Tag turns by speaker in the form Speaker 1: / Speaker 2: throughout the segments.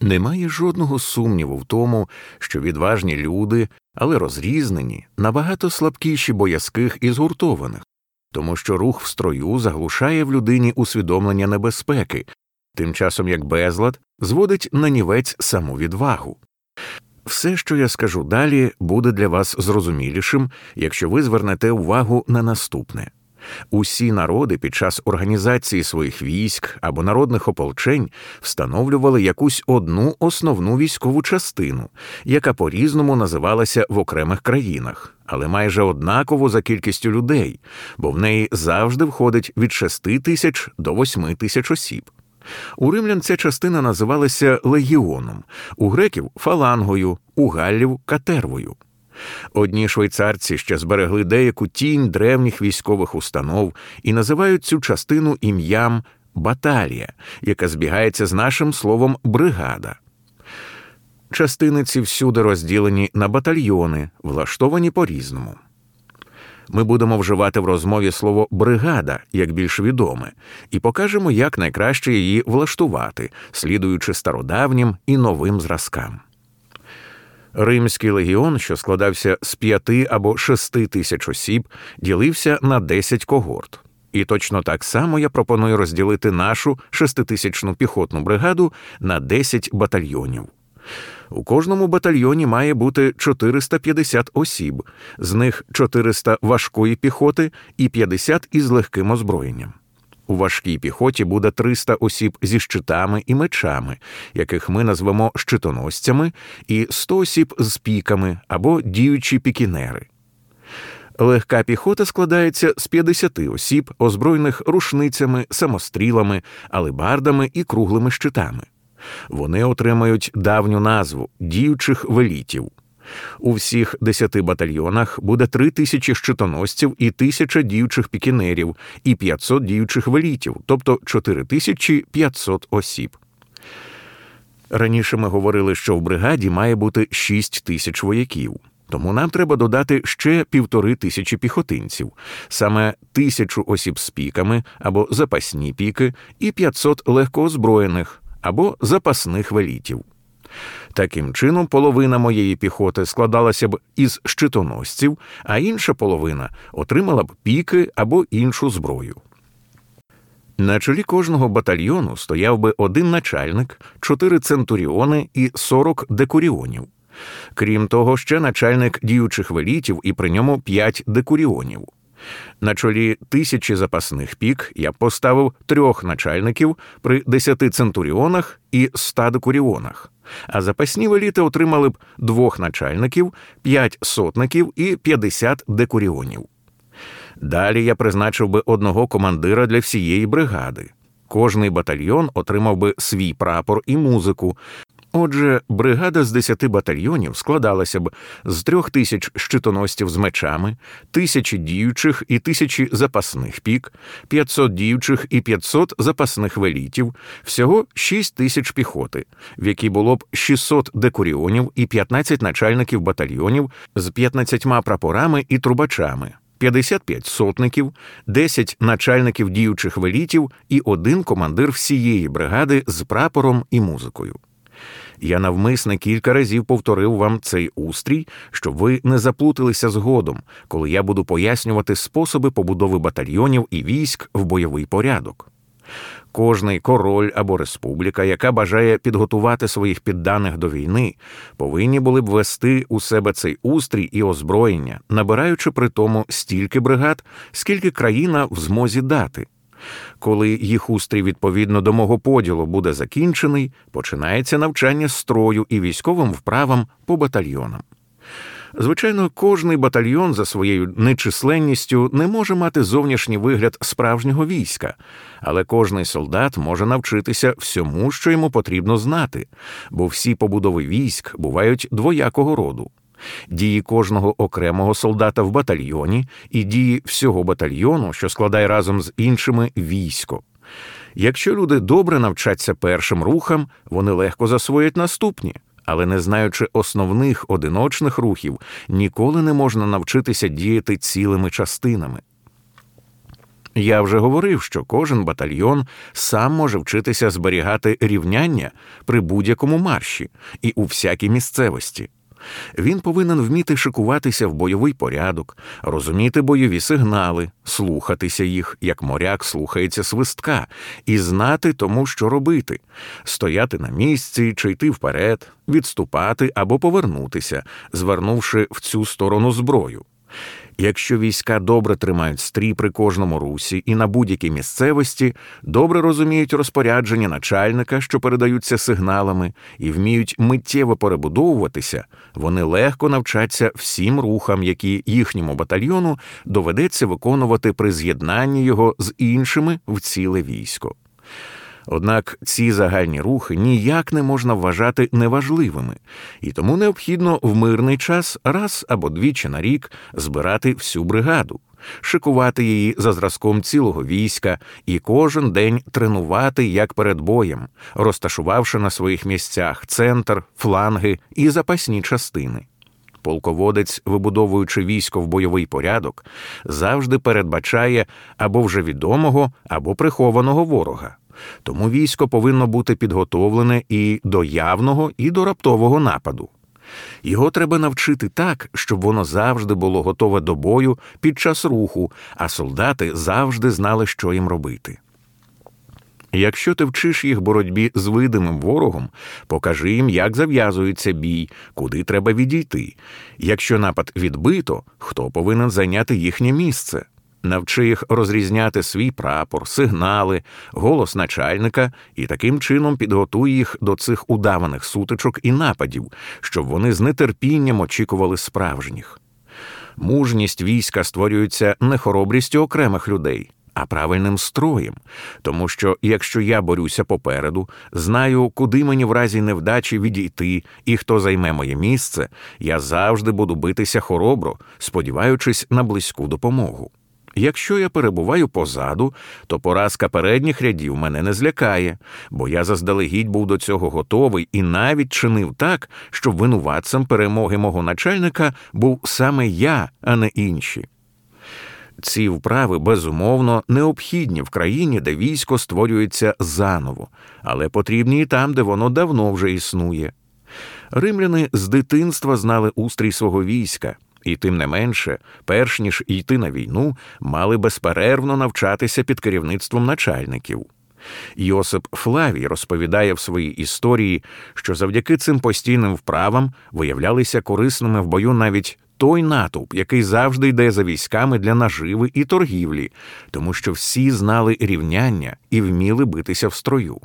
Speaker 1: Немає жодного сумніву в тому, що відважні люди, але розрізнені, набагато слабкіші боязких і згуртованих, тому що рух в строю заглушає в людині усвідомлення небезпеки, тим часом як безлад зводить на нівець саму відвагу. Все, що я скажу далі, буде для вас зрозумілішим, якщо ви звернете увагу на наступне. Усі народи під час організації своїх військ або народних ополчень встановлювали якусь одну основну військову частину, яка по різному називалася в окремих країнах, але майже однаково за кількістю людей, бо в неї завжди входить від 6 тисяч до 8 тисяч осіб. У римлян ця частина називалася легіоном, у греків фалангою, у галлів катервою. Одні швейцарці ще зберегли деяку тінь древніх військових установ і називають цю частину ім'ям баталія, яка збігається з нашим словом бригада. Частини ці всюди розділені на батальйони, влаштовані по різному. Ми будемо вживати в розмові слово бригада як більш відоме, і покажемо, як найкраще її влаштувати, слідуючи стародавнім і новим зразкам. Римський легіон, що складався з п'яти або шести тисяч осіб, ділився на десять когорт. І точно так само я пропоную розділити нашу шеститисячну піхотну бригаду на десять батальйонів. У кожному батальйоні має бути 450 осіб, з них 400 важкої піхоти і 50 із легким озброєнням. У важкій піхоті буде 300 осіб зі щитами і мечами, яких ми назвемо щитоносцями, і 100 осіб з піками або діючі пікінери. Легка піхота складається з 50 осіб, озброєних рушницями, самострілами, алебардами і круглими щитами. Вони отримають давню назву діючих велітів. У всіх десяти батальйонах буде три тисячі щитоносців і тисяча діючих пікінерів, і 500 діючих велітів, тобто 4500 осіб. Раніше ми говорили, що в бригаді має бути 6 тисяч вояків. Тому нам треба додати ще півтори тисячі піхотинців, саме тисячу осіб з піками або запасні піки, і 500 легкоозброєних або запасних велітів. Таким чином, половина моєї піхоти складалася б із щитоносців, а інша половина отримала б піки або іншу зброю. На чолі кожного батальйону стояв би один начальник, чотири центуріони і сорок декуріонів. Крім того, ще начальник діючих велітів і при ньому п'ять декуріонів. На чолі тисячі запасних пік я поставив трьох начальників при десяти центуріонах і ста декуріонах, а запасні веліти отримали б двох начальників, п'ять сотників і п'ятдесят декуріонів. Далі я призначив би одного командира для всієї бригади. Кожний батальйон отримав би свій прапор і музику, Отже, бригада з десяти батальйонів складалася б з трьох тисяч щитоносців з мечами, тисячі діючих і тисячі запасних пік, 500 діючих і 500 запасних велітів, всього 6 тисяч піхоти, в якій було б 600 декуріонів і 15 начальників батальйонів з 15 прапорами і трубачами. 55 сотників, 10 начальників діючих велітів і один командир всієї бригади з прапором і музикою. Я навмисне кілька разів повторив вам цей устрій, щоб ви не заплуталися згодом, коли я буду пояснювати способи побудови батальйонів і військ в бойовий порядок. Кожний король або республіка, яка бажає підготувати своїх підданих до війни, повинні були б вести у себе цей устрій і озброєння, набираючи при тому стільки бригад, скільки країна в змозі дати. Коли їх устрій відповідно до мого поділу буде закінчений, починається навчання строю і військовим вправам по батальйонам. Звичайно, кожний батальйон за своєю нечисленністю не може мати зовнішній вигляд справжнього війська, але кожний солдат може навчитися всьому, що йому потрібно знати, бо всі побудови військ бувають двоякого роду дії кожного окремого солдата в батальйоні і дії всього батальйону, що складає разом з іншими військо. Якщо люди добре навчаться першим рухам, вони легко засвоять наступні, але не знаючи основних одиночних рухів, ніколи не можна навчитися діяти цілими частинами. Я вже говорив, що кожен батальйон сам може вчитися зберігати рівняння при будь-якому марші і у всякій місцевості. Він повинен вміти шикуватися в бойовий порядок, розуміти бойові сигнали, слухатися їх, як моряк слухається свистка, і знати тому, що робити, стояти на місці чи йти вперед, відступати або повернутися, звернувши в цю сторону зброю. Якщо війська добре тримають стрій при кожному русі і на будь-якій місцевості, добре розуміють розпорядження начальника, що передаються сигналами, і вміють миттєво перебудовуватися, вони легко навчаться всім рухам, які їхньому батальйону доведеться виконувати при з'єднанні його з іншими в ціле військо. Однак ці загальні рухи ніяк не можна вважати неважливими, і тому необхідно в мирний час раз або двічі на рік збирати всю бригаду, шикувати її за зразком цілого війська і кожен день тренувати як перед боєм, розташувавши на своїх місцях центр, фланги і запасні частини. Полководець, вибудовуючи військо в бойовий порядок, завжди передбачає або вже відомого, або прихованого ворога. Тому військо повинно бути підготовлене і до явного, і до раптового нападу. Його треба навчити так, щоб воно завжди було готове до бою під час руху, а солдати завжди знали, що їм робити. Якщо ти вчиш їх боротьбі з видимим ворогом, покажи їм, як зав'язується бій, куди треба відійти. Якщо напад відбито, хто повинен зайняти їхнє місце. Навчи їх розрізняти свій прапор, сигнали, голос начальника і таким чином підготуй їх до цих удаваних сутичок і нападів, щоб вони з нетерпінням очікували справжніх. Мужність війська створюється не хоробрістю окремих людей, а правильним строєм, тому що якщо я борюся попереду, знаю, куди мені в разі невдачі відійти і хто займе моє місце, я завжди буду битися хоробро, сподіваючись на близьку допомогу. Якщо я перебуваю позаду, то поразка передніх рядів мене не злякає, бо я заздалегідь був до цього готовий і навіть чинив так, щоб винуватцем перемоги мого начальника був саме я, а не інші. Ці вправи безумовно необхідні в країні, де військо створюється заново, але потрібні і там, де воно давно вже існує. Римляни з дитинства знали устрій свого війська. І тим не менше, перш ніж йти на війну, мали безперервно навчатися під керівництвом начальників. Йосип Флавій розповідає в своїй історії, що завдяки цим постійним вправам виявлялися корисними в бою навіть той натовп, який завжди йде за військами для наживи і торгівлі, тому що всі знали рівняння і вміли битися в строю.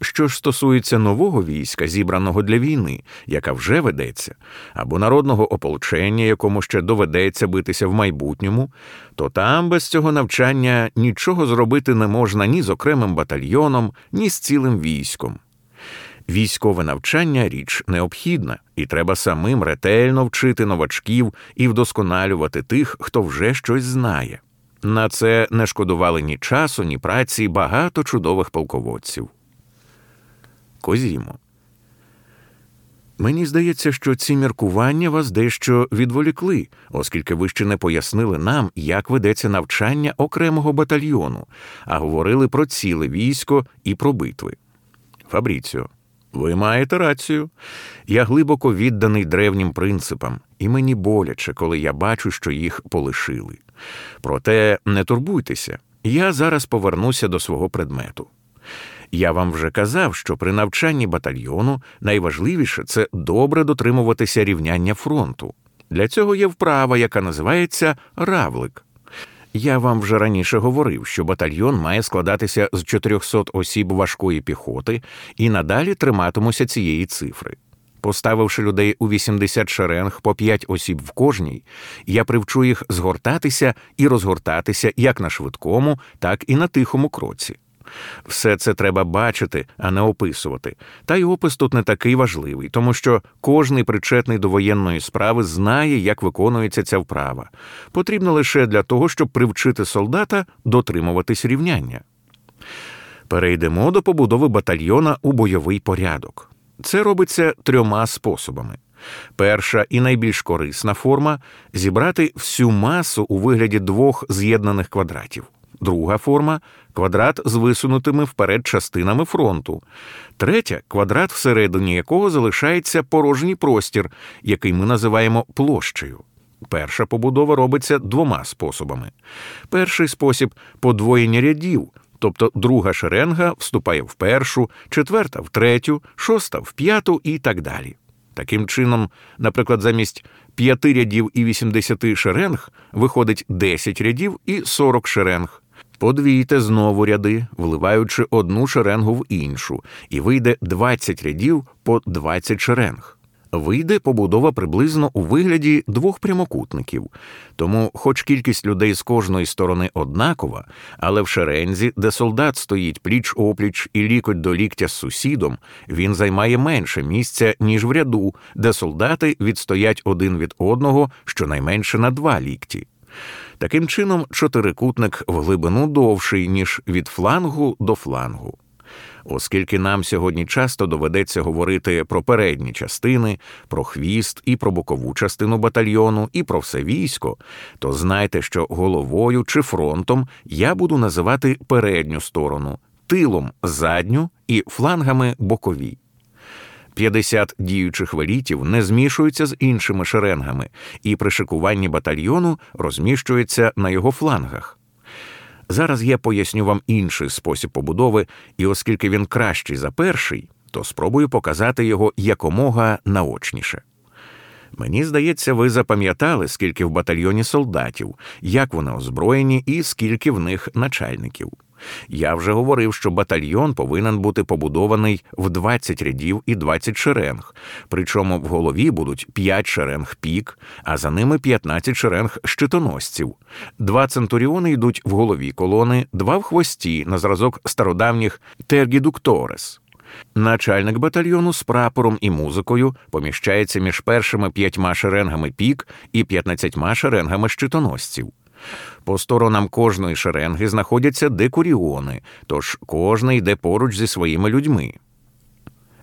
Speaker 1: Що ж стосується нового війська, зібраного для війни, яка вже ведеться, або народного ополчення, якому ще доведеться битися в майбутньому, то там без цього навчання нічого зробити не можна ні з окремим батальйоном, ні з цілим військом. Військове навчання річ необхідна, і треба самим ретельно вчити новачків і вдосконалювати тих, хто вже щось знає. На це не шкодували ні часу, ні праці багато чудових полководців. Козімо. Мені здається, що ці міркування вас дещо відволікли, оскільки ви ще не пояснили нам, як ведеться навчання окремого батальйону, а говорили про ціле військо і про битви. Фабріціо, ви маєте рацію. Я глибоко відданий древнім принципам, і мені боляче, коли я бачу, що їх полишили. Проте не турбуйтеся, я зараз повернуся до свого предмету. Я вам вже казав, що при навчанні батальйону найважливіше це добре дотримуватися рівняння фронту. Для цього є вправа, яка називається равлик. Я вам вже раніше говорив, що батальйон має складатися з 400 осіб важкої піхоти і надалі триматимуся цієї цифри. Поставивши людей у 80 шеренг по 5 осіб в кожній, я привчу їх згортатися і розгортатися як на швидкому, так і на тихому кроці. Все це треба бачити, а не описувати. Та й опис тут не такий важливий, тому що кожний причетний до воєнної справи знає, як виконується ця вправа. Потрібно лише для того, щоб привчити солдата дотримуватись рівняння. Перейдемо до побудови батальйона у бойовий порядок. Це робиться трьома способами. Перша і найбільш корисна форма зібрати всю масу у вигляді двох з'єднаних квадратів. Друга форма квадрат з висунутими вперед частинами фронту. Третя квадрат, всередині якого залишається порожній простір, який ми називаємо площею. Перша побудова робиться двома способами. Перший спосіб подвоєння рядів, тобто друга шеренга вступає в першу, четверта в третю, шоста в п'яту і так далі. Таким чином, наприклад, замість п'яти рядів і 80 шеренг виходить 10 рядів і 40 шеренг. Подвійте знову ряди, вливаючи одну шеренгу в іншу, і вийде 20 рядів по 20 шеренг. Вийде побудова приблизно у вигляді двох прямокутників, тому, хоч кількість людей з кожної сторони однакова, але в шерензі, де солдат стоїть пліч опліч і лікоть до ліктя з сусідом, він займає менше місця, ніж в ряду, де солдати відстоять один від одного щонайменше на два лікті. Таким чином, чотирикутник в глибину довший, ніж від флангу до флангу. Оскільки нам сьогодні часто доведеться говорити про передні частини, про хвіст і про бокову частину батальйону, і про все військо, то знайте, що головою чи фронтом я буду називати передню сторону, тилом задню і флангами бокові. 50 діючих велітів не змішуються з іншими шеренгами, і при шикуванні батальйону розміщується на його флангах. Зараз я поясню вам інший спосіб побудови, і оскільки він кращий за перший, то спробую показати його якомога наочніше. Мені здається, ви запам'ятали, скільки в батальйоні солдатів, як вони озброєні і скільки в них начальників. Я вже говорив, що батальйон повинен бути побудований в 20 рядів і 20 шеренг, причому в голові будуть 5 шеренг пік, а за ними 15 шеренг щитоносців. Два центуріони йдуть в голові колони, два в хвості на зразок стародавніх тергідукторес. Начальник батальйону з прапором і музикою поміщається між першими п'ятьма шеренгами пік і п'ятнадцятьма шеренгами щитоносців. По сторонам кожної шеренги знаходяться декуріони, тож кожний йде поруч зі своїми людьми.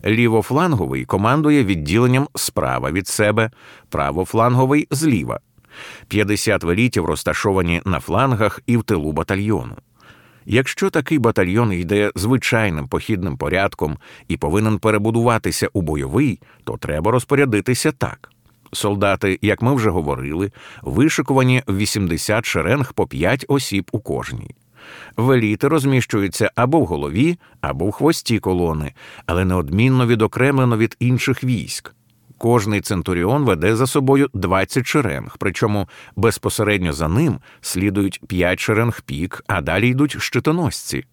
Speaker 1: Лівофланговий командує відділенням справа від себе, правофланговий зліва. 50 велітів розташовані на флангах і в тилу батальйону. Якщо такий батальйон йде звичайним похідним порядком і повинен перебудуватися у бойовий, то треба розпорядитися так. Солдати, як ми вже говорили, вишикувані в 80 шеренг по 5 осіб у кожній. Веліти розміщуються або в голові, або в хвості колони, але неодмінно відокремлено від інших військ. Кожний центуріон веде за собою 20 шеренг, причому безпосередньо за ним слідують 5 шеренг пік, а далі йдуть щитоносці.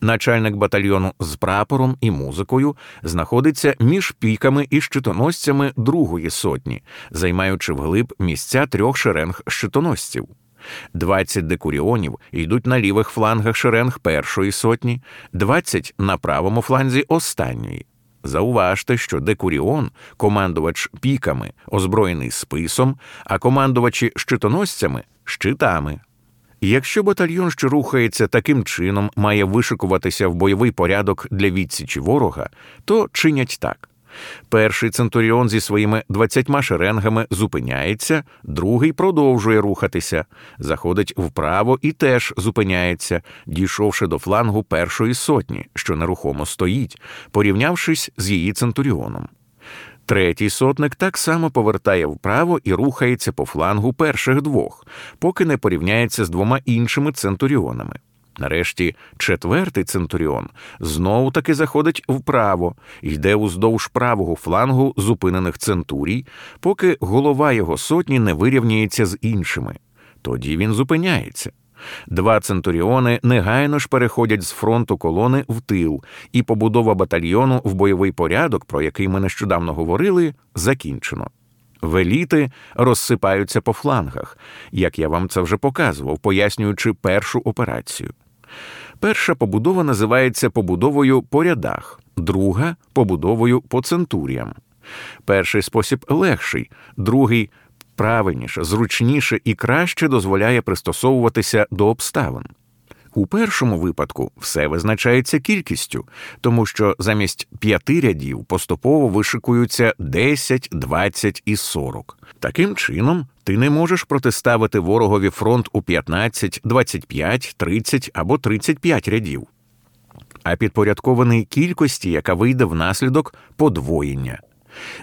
Speaker 1: Начальник батальйону з прапором і музикою знаходиться між піками і щитоносцями другої сотні, займаючи вглиб місця трьох шеренг щитоносців. 20 декуріонів йдуть на лівих флангах шеренг першої сотні, 20 на правому фланзі останньої. Зауважте, що декуріон, командувач піками, озброєний списом, а командувачі щитоносцями щитами. Якщо батальйон, що рухається таким чином, має вишикуватися в бойовий порядок для відсічі ворога, то чинять так. Перший центуріон зі своїми двадцятьма шеренгами зупиняється, другий продовжує рухатися, заходить вправо і теж зупиняється, дійшовши до флангу першої сотні, що нерухомо стоїть, порівнявшись з її центуріоном. Третій сотник так само повертає вправо і рухається по флангу перших двох, поки не порівняється з двома іншими центуріонами. Нарешті четвертий центуріон знову таки заходить вправо, йде уздовж правого флангу зупинених центурій, поки голова його сотні не вирівняється з іншими. Тоді він зупиняється. Два центуріони негайно ж переходять з фронту колони в тил, і побудова батальйону в бойовий порядок, про який ми нещодавно говорили, закінчено. Веліти розсипаються по флангах, як я вам це вже показував, пояснюючи першу операцію. Перша побудова називається побудовою по рядах, друга побудовою по центуріям. Перший спосіб легший, другий правильніше, зручніше і краще дозволяє пристосовуватися до обставин. У першому випадку все визначається кількістю, тому що замість п'яти рядів поступово вишикуються 10, 20 і 40. Таким чином, ти не можеш протиставити ворогові фронт у 15, 25, 30 або 35 рядів, а підпорядкований кількості, яка вийде внаслідок подвоєння.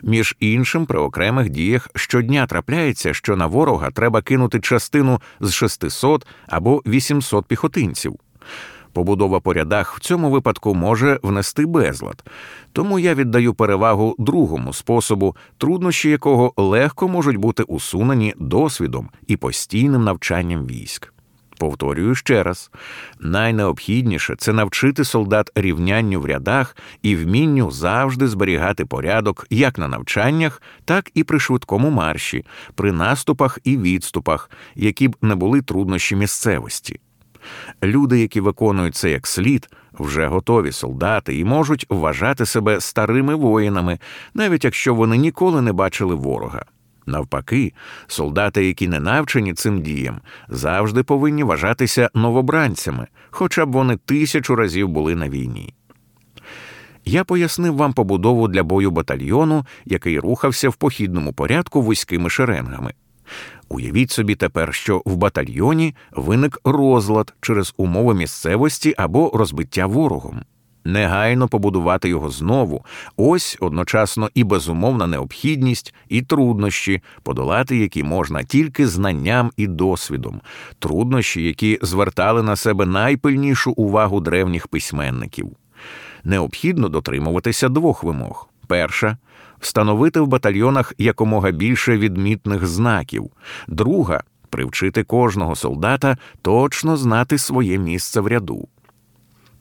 Speaker 1: Між іншим, при окремих діях щодня трапляється, що на ворога треба кинути частину з 600 або 800 піхотинців. Побудова по рядах в цьому випадку може внести безлад, тому я віддаю перевагу другому способу, труднощі якого легко можуть бути усунені досвідом і постійним навчанням військ. Повторюю ще раз: найнеобхідніше це навчити солдат рівнянню в рядах і вмінню завжди зберігати порядок як на навчаннях, так і при швидкому марші, при наступах і відступах, які б не були труднощі місцевості. Люди, які виконують це як слід, вже готові солдати і можуть вважати себе старими воїнами, навіть якщо вони ніколи не бачили ворога. Навпаки, солдати, які не навчені цим діям, завжди повинні вважатися новобранцями, хоча б вони тисячу разів були на війні. Я пояснив вам побудову для бою батальйону, який рухався в похідному порядку вузькими шеренгами. Уявіть собі тепер, що в батальйоні виник розлад через умови місцевості або розбиття ворогом. Негайно побудувати його знову, ось одночасно і безумовна необхідність, і труднощі, подолати які можна тільки знанням і досвідом, труднощі, які звертали на себе найпильнішу увагу древніх письменників. Необхідно дотримуватися двох вимог: перша встановити в батальйонах якомога більше відмітних знаків, друга привчити кожного солдата точно знати своє місце в ряду.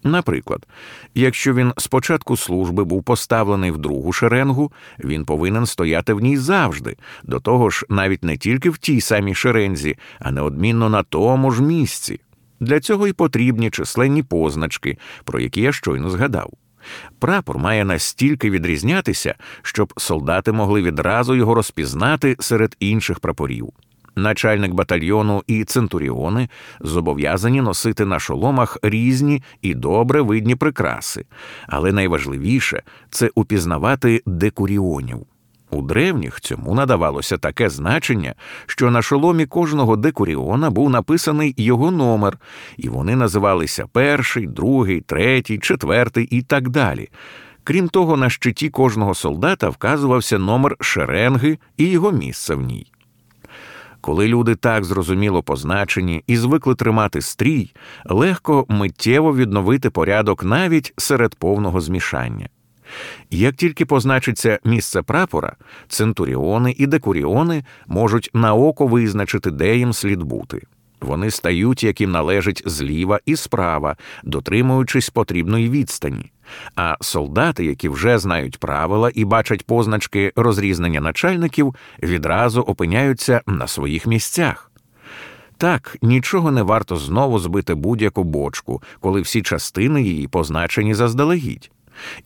Speaker 1: Наприклад, якщо він з початку служби був поставлений в другу шеренгу, він повинен стояти в ній завжди, до того ж, навіть не тільки в тій самій шерензі, а неодмінно на тому ж місці. Для цього й потрібні численні позначки, про які я щойно згадав. Прапор має настільки відрізнятися, щоб солдати могли відразу його розпізнати серед інших прапорів. Начальник батальйону і центуріони зобов'язані носити на шоломах різні і добре видні прикраси, але найважливіше це упізнавати декуріонів. У древніх цьому надавалося таке значення, що на шоломі кожного декуріона був написаний його номер, і вони називалися перший, другий, третій, четвертий і так далі. Крім того, на щиті кожного солдата вказувався номер шеренги і його місце в ній. Коли люди так зрозуміло позначені і звикли тримати стрій, легко миттєво відновити порядок навіть серед повного змішання. Як тільки позначиться місце прапора, центуріони і декуріони можуть на око визначити, де їм слід бути. Вони стають, як їм належить зліва і справа, дотримуючись потрібної відстані. А солдати, які вже знають правила і бачать позначки розрізнення начальників, відразу опиняються на своїх місцях. Так, нічого не варто знову збити будь-яку бочку, коли всі частини її позначені заздалегідь.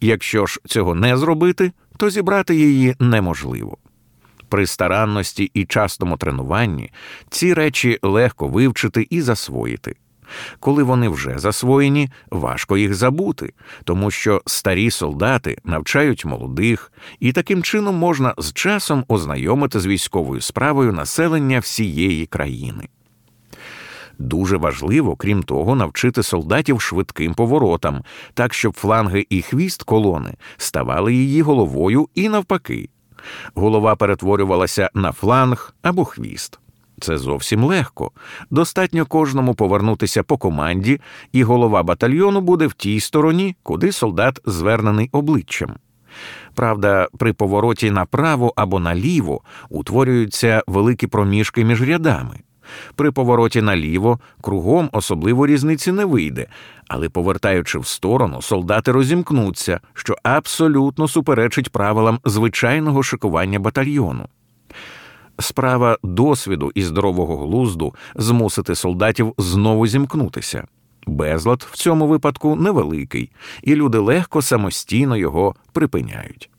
Speaker 1: Якщо ж цього не зробити, то зібрати її неможливо. При старанності і частому тренуванні ці речі легко вивчити і засвоїти. Коли вони вже засвоєні, важко їх забути, тому що старі солдати навчають молодих, і таким чином можна з часом ознайомити з військовою справою населення всієї країни. Дуже важливо, крім того, навчити солдатів швидким поворотам, так щоб фланги і хвіст колони ставали її головою і навпаки. Голова перетворювалася на фланг або хвіст. Це зовсім легко. Достатньо кожному повернутися по команді, і голова батальйону буде в тій стороні, куди солдат звернений обличчям. Правда, при повороті направо або наліво утворюються великі проміжки між рядами. При повороті наліво кругом особливо різниці не вийде, але повертаючи в сторону, солдати розімкнуться, що абсолютно суперечить правилам звичайного шикування батальйону. Справа досвіду і здорового глузду змусити солдатів знову зімкнутися. Безлад в цьому випадку невеликий, і люди легко самостійно його припиняють.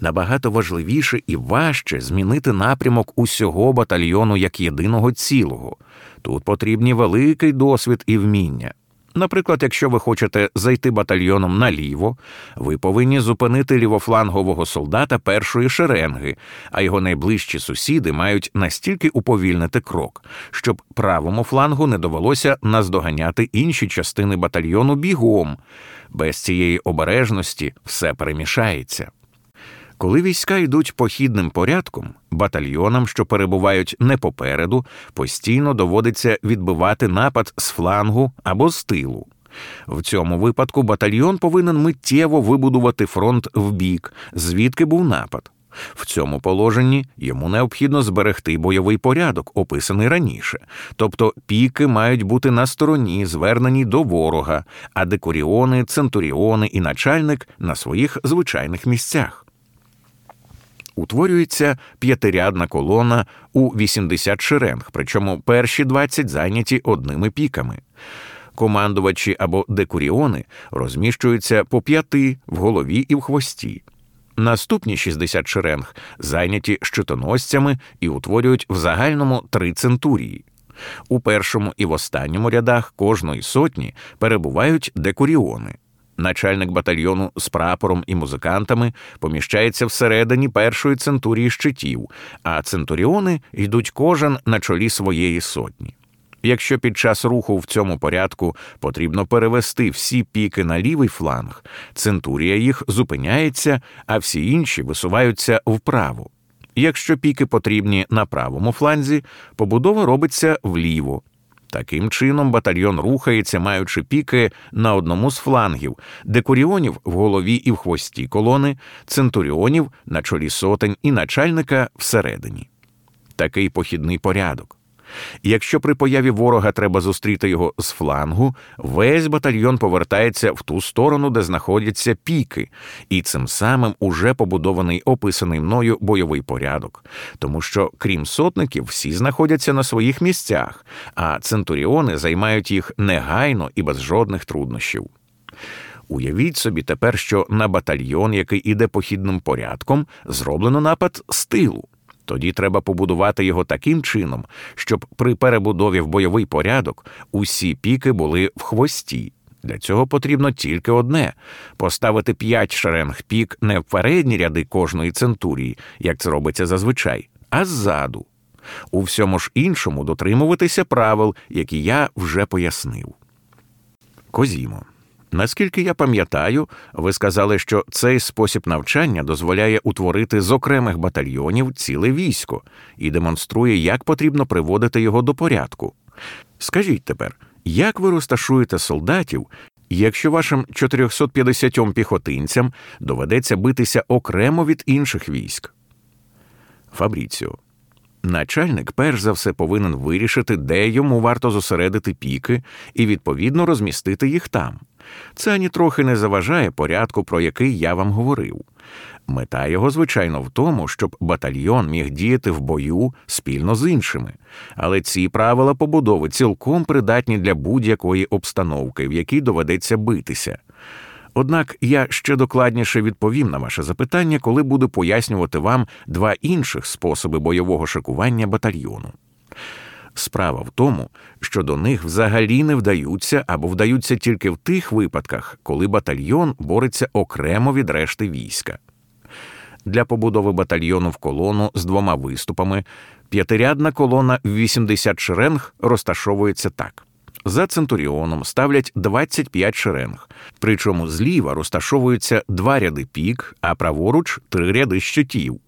Speaker 1: Набагато важливіше і важче змінити напрямок усього батальйону як єдиного цілого. Тут потрібні великий досвід і вміння. Наприклад, якщо ви хочете зайти батальйоном наліво, ви повинні зупинити лівофлангового солдата першої шеренги, а його найближчі сусіди мають настільки уповільнити крок, щоб правому флангу не довелося наздоганяти інші частини батальйону бігом. Без цієї обережності все перемішається. Коли війська йдуть похідним порядком, батальйонам, що перебувають не попереду, постійно доводиться відбивати напад з флангу або з тилу. В цьому випадку батальйон повинен миттєво вибудувати фронт вбік, звідки був напад. В цьому положенні йому необхідно зберегти бойовий порядок, описаний раніше, тобто піки мають бути на стороні, звернені до ворога, а декоріони, центуріони і начальник на своїх звичайних місцях утворюється п'ятирядна колона у 80 шеренг, причому перші 20 зайняті одними піками. Командувачі або декуріони розміщуються по п'яти в голові і в хвості. Наступні 60 шеренг зайняті щитоносцями і утворюють в загальному три центурії. У першому і в останньому рядах кожної сотні перебувають декуріони. Начальник батальйону з прапором і музикантами поміщається всередині першої центурії щитів, а центуріони йдуть кожен на чолі своєї сотні. Якщо під час руху в цьому порядку потрібно перевести всі піки на лівий фланг, центурія їх зупиняється, а всі інші висуваються вправо. Якщо піки потрібні на правому фланзі, побудова робиться вліво, Таким чином, батальйон рухається, маючи піки на одному з флангів, декуріонів в голові і в хвості колони, центуріонів на чолі сотень і начальника всередині. Такий похідний порядок. Якщо при появі ворога треба зустріти його з флангу, весь батальйон повертається в ту сторону, де знаходяться піки, і цим самим уже побудований описаний мною бойовий порядок, тому що, крім сотників, всі знаходяться на своїх місцях, а центуріони займають їх негайно і без жодних труднощів. Уявіть собі тепер, що на батальйон, який іде похідним порядком, зроблено напад з тилу. Тоді треба побудувати його таким чином, щоб при перебудові в бойовий порядок усі піки були в хвості. Для цього потрібно тільки одне поставити п'ять шеренг пік не в передні ряди кожної центурії, як це робиться зазвичай, а ззаду. У всьому ж іншому дотримуватися правил, які я вже пояснив. Козімо. Наскільки я пам'ятаю, ви сказали, що цей спосіб навчання дозволяє утворити з окремих батальйонів ціле військо і демонструє, як потрібно приводити його до порядку. Скажіть тепер, як ви розташуєте солдатів, якщо вашим 450 піхотинцям доведеться битися окремо від інших військ? Фабріціо. Начальник перш за все повинен вирішити, де йому варто зосередити піки і відповідно розмістити їх там. Це ані трохи не заважає порядку, про який я вам говорив. Мета його, звичайно, в тому, щоб батальйон міг діяти в бою спільно з іншими, але ці правила побудови цілком придатні для будь-якої обстановки, в якій доведеться битися. Однак я ще докладніше відповім на ваше запитання, коли буду пояснювати вам два інших способи бойового шикування батальйону. Справа в тому, що до них взагалі не вдаються або вдаються тільки в тих випадках, коли батальйон бореться окремо від решти війська. Для побудови батальйону в колону з двома виступами п'ятирядна колона в 80 шеренг розташовується так. За центуріоном ставлять 25 шеренг, причому зліва розташовуються два ряди пік, а праворуч три ряди щитів.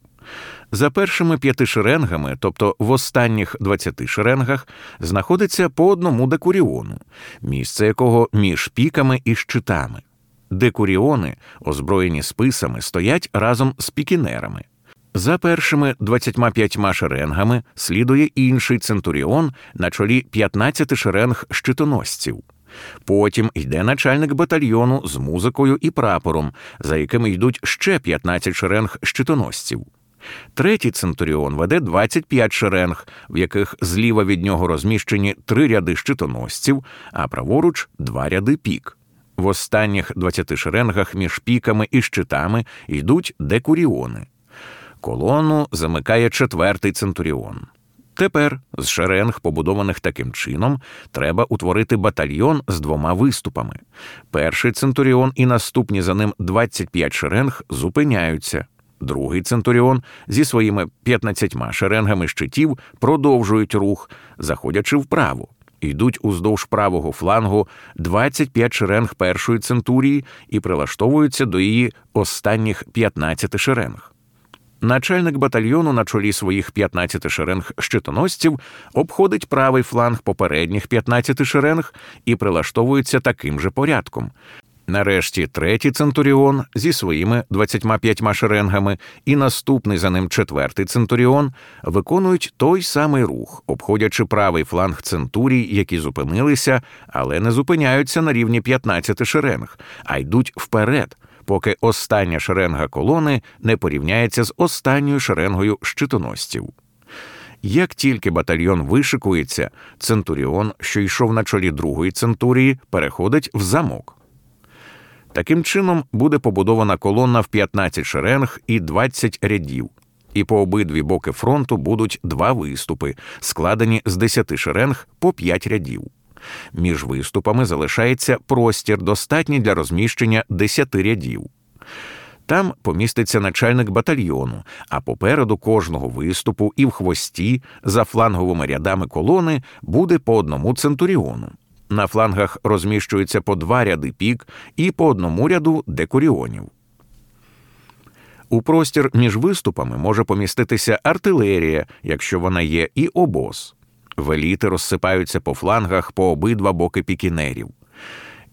Speaker 1: За першими п'яти шеренгами, тобто в останніх двадцяти шеренгах, знаходиться по одному декуріону, місце якого між піками і щитами. Декуріони, озброєні списами, стоять разом з пікінерами. За першими 25 шеренгами слідує інший центуріон на чолі 15 шеренг щитоносців. Потім йде начальник батальйону з музикою і прапором, за якими йдуть ще 15 шеренг щитоносців. Третій центуріон веде 25 шеренг, в яких зліва від нього розміщені три ряди щитоносців, а праворуч два ряди пік. В останніх 20 шеренгах між піками і щитами йдуть декуріони. Колону замикає четвертий центуріон. Тепер з шеренг, побудованих таким чином, треба утворити батальйон з двома виступами. Перший центуріон і наступні за ним 25 шеренг зупиняються. Другий центуріон зі своїми 15 шеренгами щитів продовжують рух, заходячи вправо. Йдуть уздовж правого флангу 25 шеренг першої центурії і прилаштовуються до її останніх 15 шеренг. Начальник батальйону на чолі своїх 15 шеренг щитоносців обходить правий фланг попередніх 15 шеренг і прилаштовується таким же порядком. Нарешті третій центуріон зі своїми 25 шеренгами і наступний за ним четвертий центуріон виконують той самий рух, обходячи правий фланг центурій, які зупинилися, але не зупиняються на рівні 15 шеренг, а йдуть вперед поки остання шеренга колони не порівняється з останньою шеренгою щитоносців. Як тільки батальйон вишикується, центуріон, що йшов на чолі другої центурії, переходить в замок. Таким чином буде побудована колона в 15 шеренг і 20 рядів, і по обидві боки фронту будуть два виступи, складені з 10 шеренг по 5 рядів. Між виступами залишається простір, достатній для розміщення десяти рядів. Там поміститься начальник батальйону, а попереду кожного виступу і в хвості за фланговими рядами колони буде по одному центуріону. На флангах розміщуються по два ряди пік і по одному ряду декуріонів. У простір між виступами може поміститися артилерія, якщо вона є, і обоз. Веліти розсипаються по флангах по обидва боки пікінерів.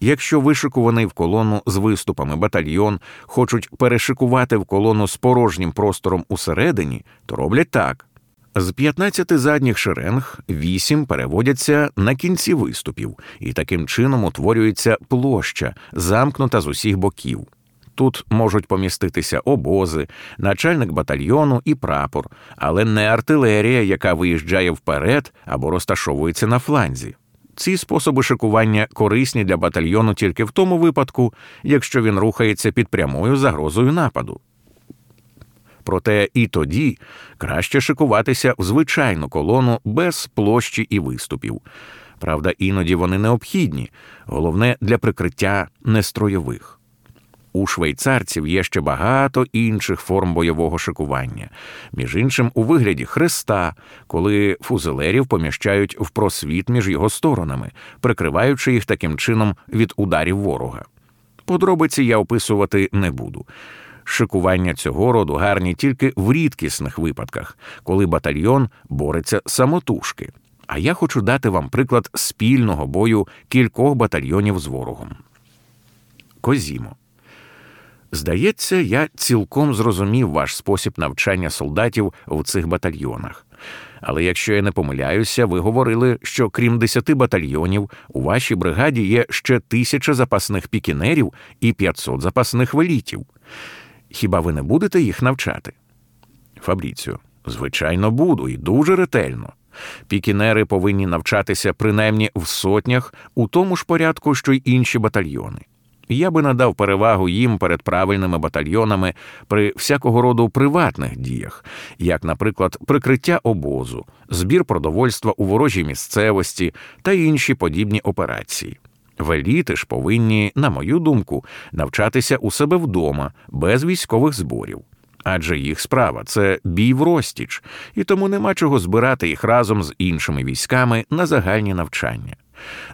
Speaker 1: Якщо вишикуваний в колону з виступами батальйон хочуть перешикувати в колону з порожнім простором усередині, то роблять так. З 15 задніх шеренг 8 переводяться на кінці виступів, і таким чином утворюється площа, замкнута з усіх боків. Тут можуть поміститися обози, начальник батальйону і прапор, але не артилерія, яка виїжджає вперед або розташовується на фланзі. Ці способи шикування корисні для батальйону тільки в тому випадку, якщо він рухається під прямою загрозою нападу. Проте і тоді краще шикуватися в звичайну колону без площі і виступів. Правда, іноді вони необхідні, головне для прикриття нестройових. У швейцарців є ще багато інших форм бойового шикування, між іншим, у вигляді хреста, коли фузелерів поміщають в просвіт між його сторонами, прикриваючи їх таким чином від ударів ворога. Подробиці я описувати не буду. Шикування цього роду гарні тільки в рідкісних випадках, коли батальйон бореться самотужки. А я хочу дати вам приклад спільного бою кількох батальйонів з ворогом. Козімо. Здається, я цілком зрозумів ваш спосіб навчання солдатів в цих батальйонах. Але якщо я не помиляюся, ви говорили, що крім десяти батальйонів, у вашій бригаді є ще тисяча запасних пікінерів і 500 запасних велітів. Хіба ви не будете їх навчати? Фабріціо, звичайно, буду і дуже ретельно. Пікінери повинні навчатися принаймні в сотнях у тому ж порядку, що й інші батальйони я би надав перевагу їм перед правильними батальйонами при всякого роду приватних діях, як, наприклад, прикриття обозу, збір продовольства у ворожій місцевості та інші подібні операції. Веліти ж повинні, на мою думку, навчатися у себе вдома, без військових зборів. Адже їх справа це бій в розтіч, і тому нема чого збирати їх разом з іншими військами на загальні навчання.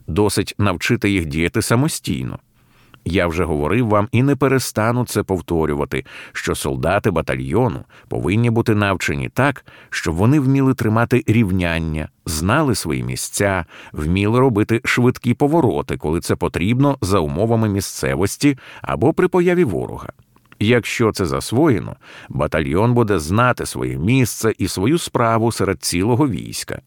Speaker 1: Досить навчити їх діяти самостійно. Я вже говорив вам і не перестану це повторювати, що солдати батальйону повинні бути навчені так, щоб вони вміли тримати рівняння, знали свої місця, вміли робити швидкі повороти, коли це потрібно за умовами місцевості або при появі ворога. Якщо це засвоєно, батальйон буде знати своє місце і свою справу серед цілого війська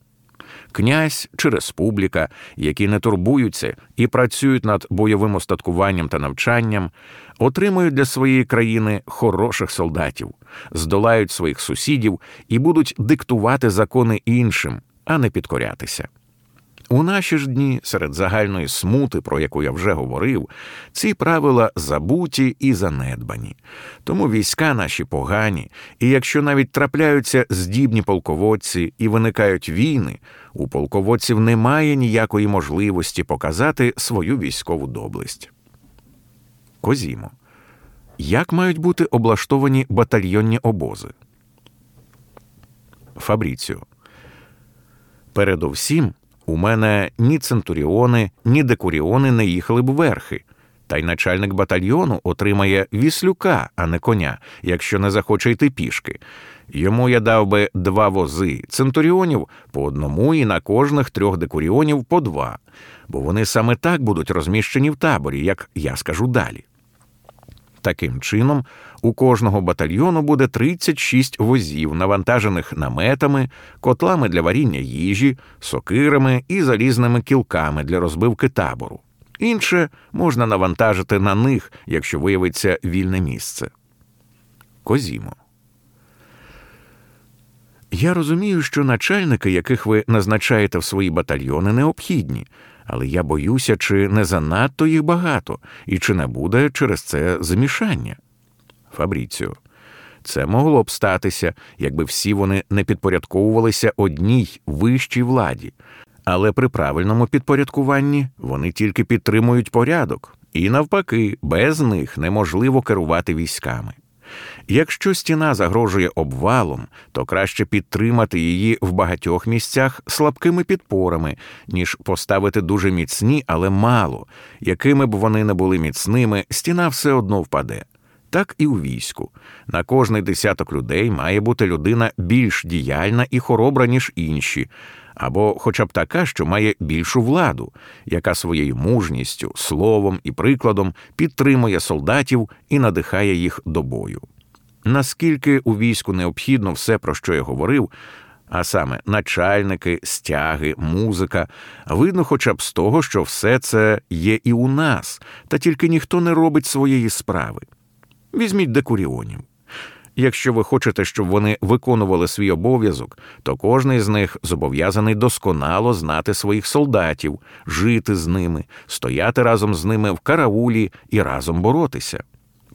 Speaker 1: князь чи республіка, які не турбуються і працюють над бойовим остаткуванням та навчанням, отримують для своєї країни хороших солдатів, здолають своїх сусідів і будуть диктувати закони іншим, а не підкорятися. У наші ж дні, серед загальної смути, про яку я вже говорив, ці правила забуті і занедбані. Тому війська наші погані, і якщо навіть трапляються здібні полководці і виникають війни, у полководців немає ніякої можливості показати свою військову доблесть. Козімо. Як мають бути облаштовані батальйонні обози? Фабріціо. Передовсім у мене ні центуріони, ні декуріони не їхали б верхи, та й начальник батальйону отримає віслюка, а не коня, якщо не захоче йти пішки. Йому я дав би два вози центуріонів по одному і на кожних трьох декуріонів по два, бо вони саме так будуть розміщені в таборі, як я скажу далі. Таким чином, у кожного батальйону буде 36 возів, навантажених наметами, котлами для варіння їжі, сокирами і залізними кілками для розбивки табору. Інше можна навантажити на них, якщо виявиться вільне місце. Козімо. Я розумію, що начальники, яких ви назначаєте в свої батальйони, необхідні, але я боюся, чи не занадто їх багато, і чи не буде через це замішання. Фабріціо. Це могло б статися, якби всі вони не підпорядковувалися одній вищій владі, але при правильному підпорядкуванні вони тільки підтримують порядок, і навпаки, без них неможливо керувати військами. Якщо стіна загрожує обвалом, то краще підтримати її в багатьох місцях слабкими підпорами, ніж поставити дуже міцні, але мало, якими б вони не були міцними, стіна все одно впаде. Так і у війську. На кожний десяток людей має бути людина більш діяльна і хоробра, ніж інші, або хоча б така, що має більшу владу, яка своєю мужністю, словом і прикладом підтримує солдатів і надихає їх до бою. Наскільки у війську необхідно все, про що я говорив, а саме начальники, стяги, музика, видно хоча б з того, що все це є і у нас, та тільки ніхто не робить своєї справи. Візьміть декуріонів. Якщо ви хочете, щоб вони виконували свій обов'язок, то кожний з них зобов'язаний досконало знати своїх солдатів, жити з ними, стояти разом з ними в караулі і разом боротися.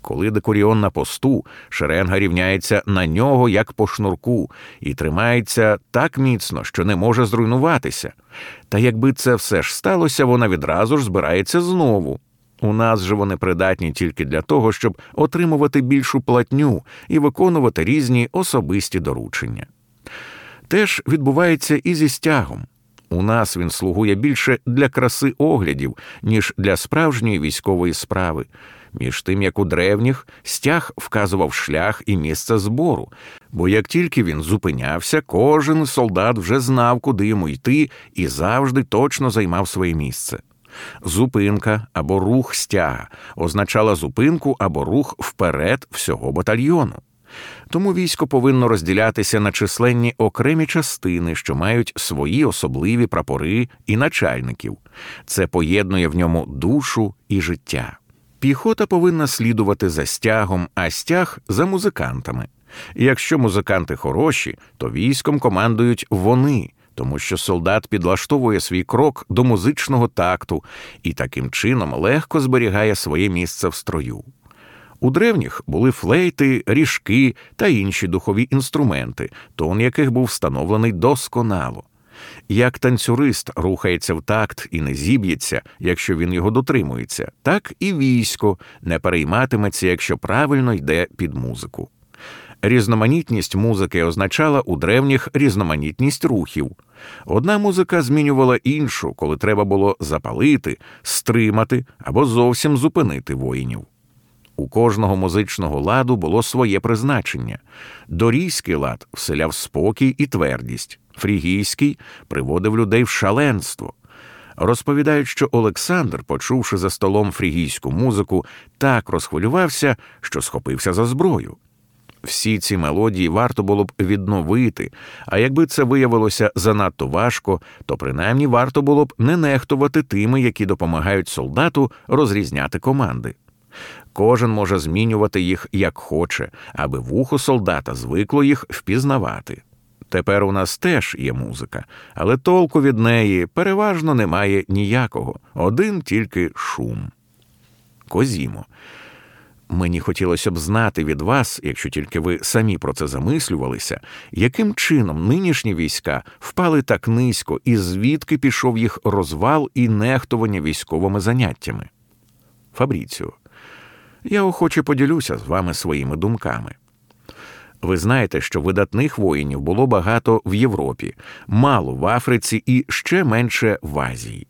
Speaker 1: Коли декуріон на посту, шеренга рівняється на нього як по шнурку, і тримається так міцно, що не може зруйнуватися. Та якби це все ж сталося, вона відразу ж збирається знову. У нас же вони придатні тільки для того, щоб отримувати більшу платню і виконувати різні особисті доручення. Теж відбувається і зі стягом. У нас він слугує більше для краси оглядів, ніж для справжньої військової справи, між тим як у древніх стяг вказував шлях і місце збору, бо як тільки він зупинявся, кожен солдат вже знав, куди йому йти, і завжди точно займав своє місце. Зупинка або рух стяга означала зупинку або рух вперед всього батальйону. Тому військо повинно розділятися на численні окремі частини, що мають свої особливі прапори і начальників. Це поєднує в ньому душу і життя. Піхота повинна слідувати за стягом, а стяг за музикантами. Якщо музиканти хороші, то військом командують вони тому що солдат підлаштовує свій крок до музичного такту і таким чином легко зберігає своє місце в строю. У древніх були флейти, ріжки та інші духові інструменти, тон яких був встановлений досконало. Як танцюрист рухається в такт і не зіб'ється, якщо він його дотримується, так і військо не перейматиметься, якщо правильно йде під музику. Різноманітність музики означала у древніх різноманітність рухів. Одна музика змінювала іншу, коли треба було запалити, стримати або зовсім зупинити воїнів. У кожного музичного ладу було своє призначення. Дорійський лад вселяв спокій і твердість, фрігійський приводив людей в шаленство. Розповідають, що Олександр, почувши за столом фрігійську музику, так розхвилювався, що схопився за зброю. Всі ці мелодії варто було б відновити, а якби це виявилося занадто важко, то принаймні варто було б не нехтувати тими, які допомагають солдату розрізняти команди. Кожен може змінювати їх як хоче, аби вухо солдата звикло їх впізнавати. Тепер у нас теж є музика, але толку від неї переважно немає ніякого, один тільки шум. Козімо. Мені хотілося б знати від вас, якщо тільки ви самі про це замислювалися, яким чином нинішні війська впали так низько і звідки пішов їх розвал і нехтування військовими заняттями? Фабріціо, я охоче поділюся з вами своїми думками. Ви знаєте, що видатних воїнів було багато в Європі, мало в Африці і ще менше в Азії.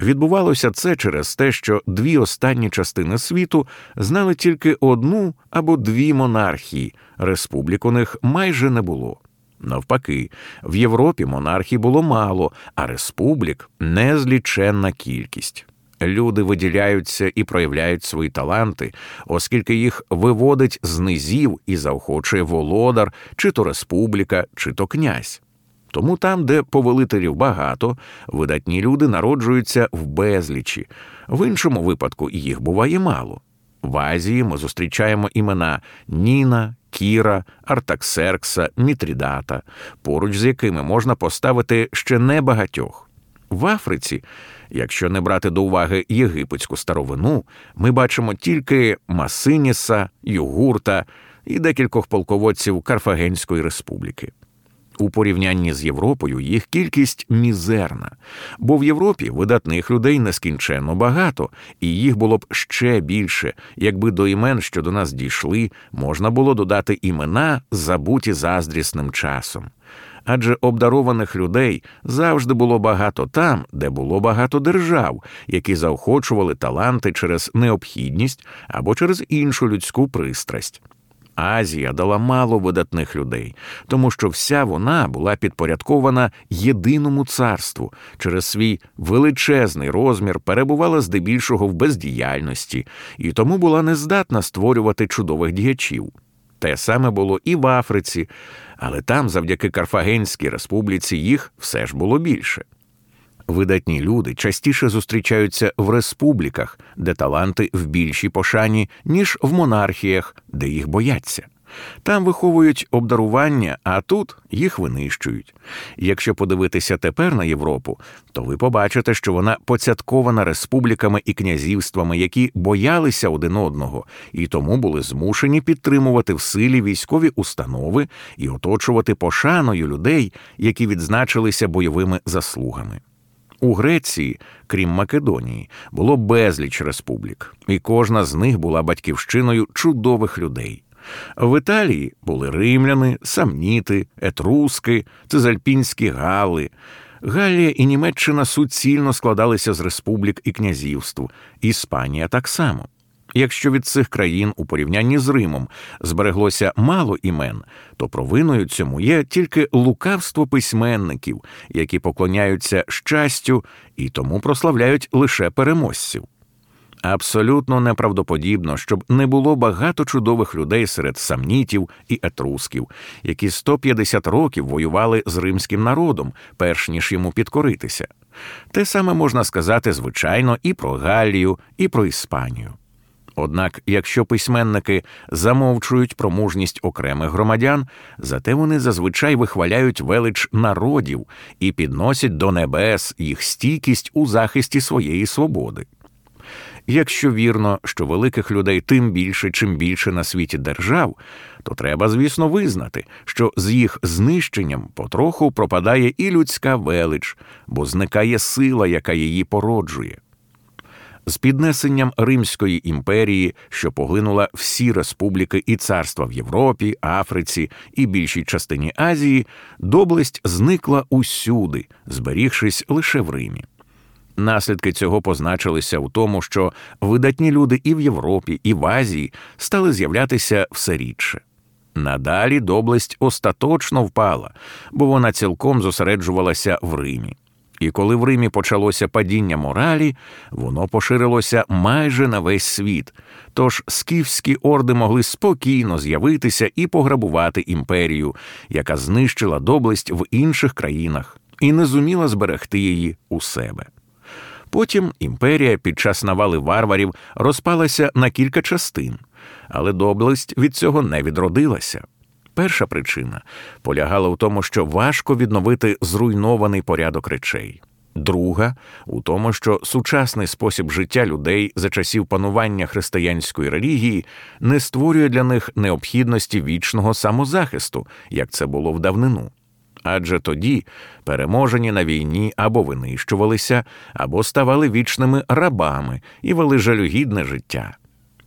Speaker 1: Відбувалося це через те, що дві останні частини світу знали тільки одну або дві монархії, республік у них майже не було. Навпаки, в Європі монархій було мало, а республік незліченна кількість. Люди виділяються і проявляють свої таланти, оскільки їх виводить з низів і заохочує володар, чи то республіка, чи то князь. Тому там, де повелителів багато, видатні люди народжуються в безлічі, в іншому випадку їх буває мало. В Азії ми зустрічаємо імена Ніна, Кіра, Артаксеркса, Мітрідата, поруч з якими можна поставити ще небагатьох. В Африці, якщо не брати до уваги єгипетську старовину, ми бачимо тільки Масиніса, Югурта і декількох полководців Карфагенської республіки. У порівнянні з Європою їх кількість мізерна, бо в Європі видатних людей нескінченно багато, і їх було б ще більше, якби до імен, що до нас дійшли, можна було додати імена, забуті заздрісним часом. Адже обдарованих людей завжди було багато там, де було багато держав, які заохочували таланти через необхідність або через іншу людську пристрасть. Азія дала мало видатних людей, тому що вся вона була підпорядкована єдиному царству, через свій величезний розмір перебувала здебільшого в бездіяльності і тому була нездатна створювати чудових діячів. Те саме було і в Африці, але там, завдяки Карфагенській республіці, їх все ж було більше. Видатні люди частіше зустрічаються в республіках, де таланти в більшій пошані, ніж в монархіях, де їх бояться. Там виховують обдарування, а тут їх винищують. Якщо подивитися тепер на Європу, то ви побачите, що вона поцяткована республіками і князівствами, які боялися один одного, і тому були змушені підтримувати в силі військові установи і оточувати пошаною людей, які відзначилися бойовими заслугами. У Греції, крім Македонії, було безліч республік, і кожна з них була батьківщиною чудових людей. В Італії були римляни, самніти, етруски, цизальпінські гали. Галія і Німеччина суцільно складалися з республік і князівств, Іспанія так само. Якщо від цих країн у порівнянні з Римом збереглося мало імен, то провиною цьому є тільки лукавство письменників, які поклоняються щастю і тому прославляють лише переможців. Абсолютно неправдоподібно, щоб не було багато чудових людей серед самнітів і етрусків, які 150 років воювали з римським народом, перш ніж йому підкоритися. Те саме можна сказати, звичайно, і про Галлію, і про Іспанію. Однак, якщо письменники замовчують про мужність окремих громадян, зате вони зазвичай вихваляють велич народів і підносять до небес їх стійкість у захисті своєї свободи. Якщо вірно, що великих людей тим більше, чим більше на світі держав, то треба, звісно, визнати, що з їх знищенням потроху пропадає і людська велич, бо зникає сила, яка її породжує. З піднесенням Римської імперії, що поглинула всі республіки і царства в Європі, Африці і більшій частині Азії, доблесть зникла усюди, зберігшись лише в Римі. Наслідки цього позначилися в тому, що видатні люди і в Європі, і в Азії стали з'являтися все рідше. Надалі доблесть остаточно впала, бо вона цілком зосереджувалася в Римі. І коли в Римі почалося падіння моралі, воно поширилося майже на весь світ. Тож скіфські орди могли спокійно з'явитися і пограбувати імперію, яка знищила доблесть в інших країнах і не зуміла зберегти її у себе. Потім імперія під час навали варварів розпалася на кілька частин, але доблесть від цього не відродилася. Перша причина полягала в тому, що важко відновити зруйнований порядок речей. Друга у тому, що сучасний спосіб життя людей за часів панування християнської релігії не створює для них необхідності вічного самозахисту, як це було в давнину. Адже тоді переможені на війні або винищувалися, або ставали вічними рабами і вели жалюгідне життя.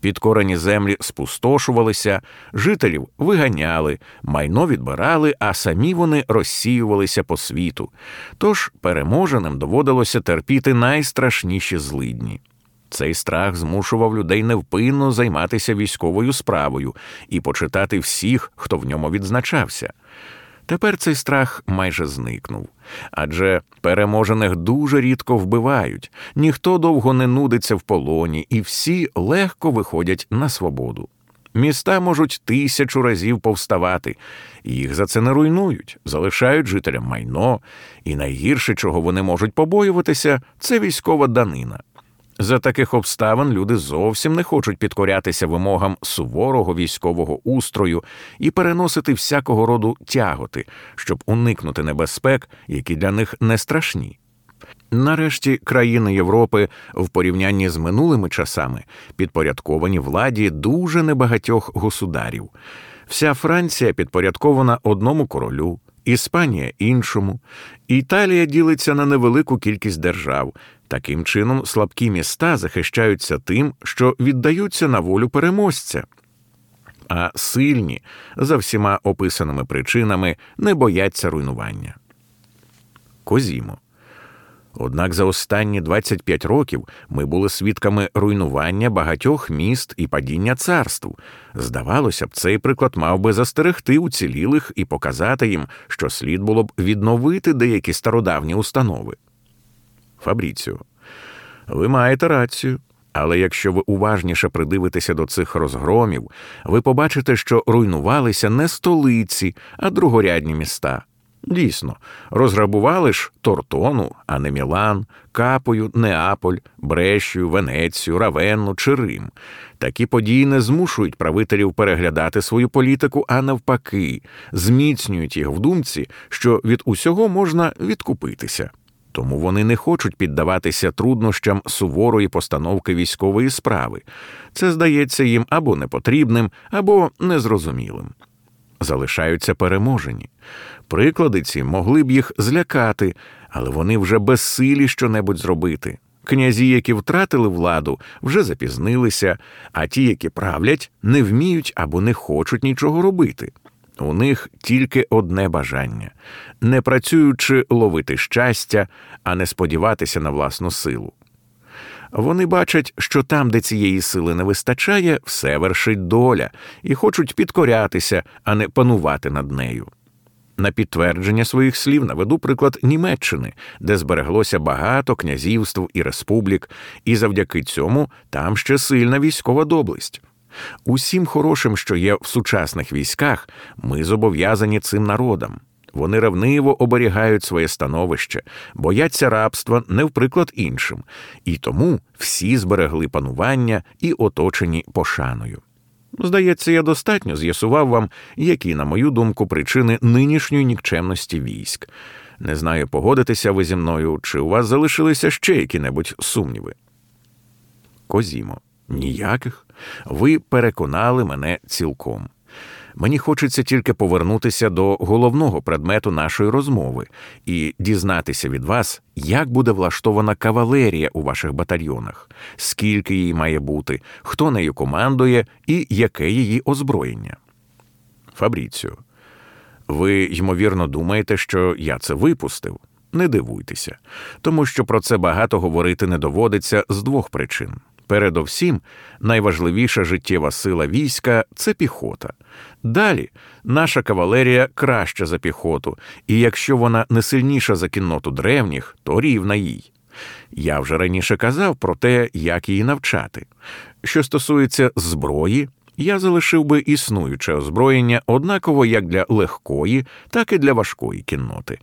Speaker 1: Підкорені землі спустошувалися, жителів виганяли, майно відбирали, а самі вони розсіювалися по світу. Тож переможеним доводилося терпіти найстрашніші злидні. Цей страх змушував людей невпинно займатися військовою справою і почитати всіх, хто в ньому відзначався. Тепер цей страх майже зникнув, адже переможених дуже рідко вбивають, ніхто довго не нудиться в полоні, і всі легко виходять на свободу. Міста можуть тисячу разів повставати, їх за це не руйнують, залишають жителям майно, і найгірше, чого вони можуть побоюватися, це військова данина. За таких обставин люди зовсім не хочуть підкорятися вимогам суворого військового устрою і переносити всякого роду тяготи, щоб уникнути небезпек, які для них не страшні. Нарешті країни Європи в порівнянні з минулими часами підпорядковані владі дуже небагатьох государів. Вся Франція підпорядкована одному королю, Іспанія іншому, Італія ділиться на невелику кількість держав. Таким чином, слабкі міста захищаються тим, що віддаються на волю переможця. А сильні, за всіма описаними причинами, не бояться руйнування. Козімо. Однак за останні 25 років ми були свідками руйнування багатьох міст і падіння царств. Здавалося б, цей приклад мав би застерегти уцілілих і показати їм, що слід було б відновити деякі стародавні установи. Фабріціо, ви маєте рацію. Але якщо ви уважніше придивитеся до цих розгромів, ви побачите, що руйнувалися не столиці, а другорядні міста. Дійсно, розграбували ж Тортону, а не Мілан, Капою, Неаполь, Брещію, Венецію, Равенну чи Рим. Такі події не змушують правителів переглядати свою політику, а навпаки, зміцнюють їх в думці, що від усього можна відкупитися. Тому вони не хочуть піддаватися труднощам суворої постановки військової справи. Це здається їм або непотрібним, або незрозумілим. Залишаються переможені. Приклади ці могли б їх злякати, але вони вже безсилі щонебудь зробити. Князі, які втратили владу, вже запізнилися, а ті, які правлять, не вміють або не хочуть нічого робити. У них тільки одне бажання не працюючи ловити щастя, а не сподіватися на власну силу. Вони бачать, що там, де цієї сили не вистачає, все вершить доля, і хочуть підкорятися, а не панувати над нею. На підтвердження своїх слів наведу приклад Німеччини, де збереглося багато князівств і республік, і завдяки цьому там ще сильна військова доблесть. Усім хорошим, що є в сучасних військах, ми зобов'язані цим народам. Вони ревниво оберігають своє становище, бояться рабства не в приклад іншим, і тому всі зберегли панування і оточені пошаною. Здається, я достатньо з'ясував вам, які, на мою думку, причини нинішньої нікчемності військ. Не знаю, погодитися ви зі мною, чи у вас залишилися ще які-небудь сумніви. Козімо, ніяких. Ви переконали мене цілком. Мені хочеться тільки повернутися до головного предмету нашої розмови і дізнатися від вас, як буде влаштована кавалерія у ваших батальйонах, скільки її має бути, хто нею командує і яке її озброєння. Фабріціо, ви ймовірно думаєте, що я це випустив? Не дивуйтеся, тому що про це багато говорити не доводиться з двох причин. Передовсім, найважливіша життєва сила війська це піхота. Далі наша кавалерія краща за піхоту, і якщо вона не сильніша за кінноту древніх, то рівна їй. Я вже раніше казав про те, як її навчати. Що стосується зброї, я залишив би існуюче озброєння однаково як для легкої, так і для важкої кінноти.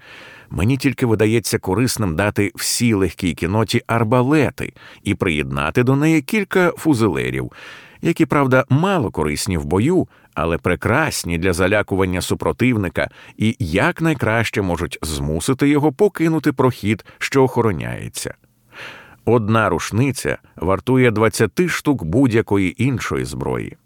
Speaker 1: Мені тільки видається корисним дати всій легкій кіноті арбалети і приєднати до неї кілька фузелерів. які, правда, мало корисні в бою, але прекрасні для залякування супротивника і якнайкраще можуть змусити його покинути прохід, що охороняється. Одна рушниця вартує 20 штук будь-якої іншої зброї.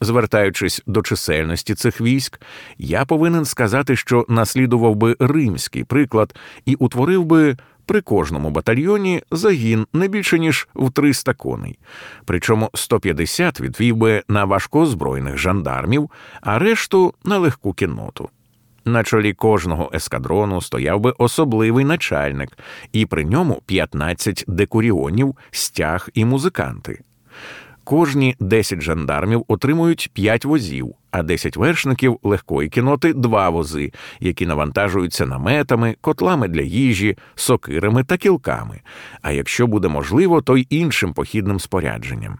Speaker 1: Звертаючись до чисельності цих військ, я повинен сказати, що наслідував би римський приклад і утворив би при кожному батальйоні загін не більше ніж в 300 коней, причому 150 відвів би на важкозбройних жандармів, а решту на легку кінноту. На чолі кожного ескадрону стояв би особливий начальник, і при ньому 15 декуріонів, стяг і музиканти. Кожні 10 жандармів отримують 5 возів, а 10 вершників легкої кіноти 2 вози, які навантажуються наметами, котлами для їжі, сокирами та кілками, а якщо буде можливо, то й іншим похідним спорядженням.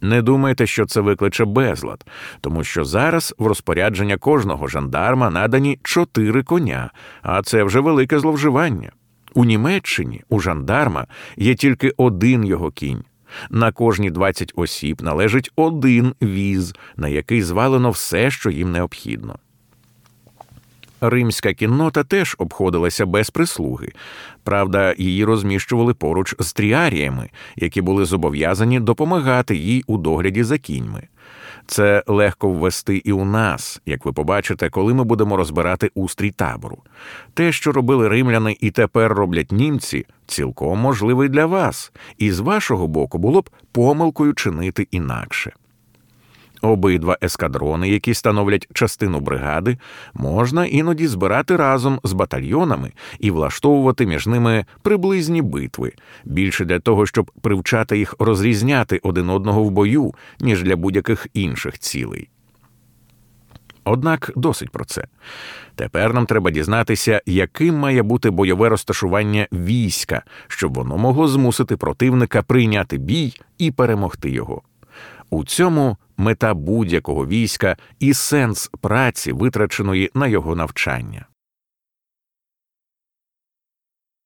Speaker 1: Не думайте, що це викличе безлад, тому що зараз в розпорядження кожного жандарма надані 4 коня, а це вже велике зловживання. У Німеччині у жандарма є тільки один його кінь. На кожні 20 осіб належить один віз, на який звалено все, що їм необхідно. Римська кіннота теж обходилася без прислуги. Правда, її розміщували поруч з тріаріями, які були зобов'язані допомагати їй у догляді за кіньми. Це легко ввести і у нас, як ви побачите, коли ми будемо розбирати устрій табору. Те, що робили римляни і тепер роблять німці, цілком можливе для вас, і з вашого боку було б помилкою чинити інакше. Обидва ескадрони, які становлять частину бригади, можна іноді збирати разом з батальйонами і влаштовувати між ними приблизні битви, більше для того, щоб привчати їх розрізняти один одного в бою, ніж для будь-яких інших цілей. Однак досить про це. Тепер нам треба дізнатися, яким має бути бойове розташування війська, щоб воно могло змусити противника прийняти бій і перемогти його. У цьому мета будь-якого війська і сенс праці, витраченої на його навчання.